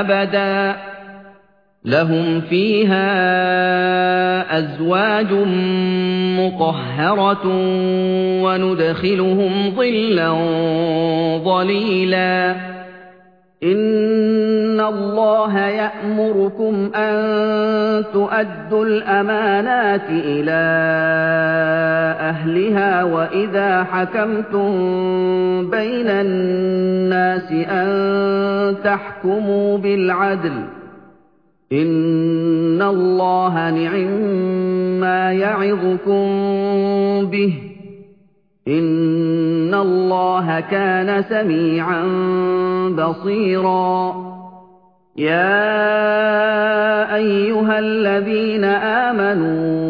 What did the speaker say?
أَبَدًا. لَهُمْ فِيهَا أَزْوَاجٌ مُطَهَّرَةٌ وَنُدْخِلُهُمْ ظِلًّا ظَلِيلًا. إِنَّ اللَّهَ يَأْمُرُكُمْ أَن تُؤَدُّوا الْأَمَانَاتِ إِلَىٰ أَهْلِهَا وَإِذَا حَكَمْتُم بَيْنَ النَّاسِ أَن تَحْكُمُوا بِالْعَدْلِ ۚ إِنَّ اللَّهَ نِعِمَّا يَعِظُكُم بِهِ ۗ إِنَّ اللَّهَ كَانَ سَمِيعًا بَصِيرًا يَا أَيُّهَا الَّذِينَ آمَنُوا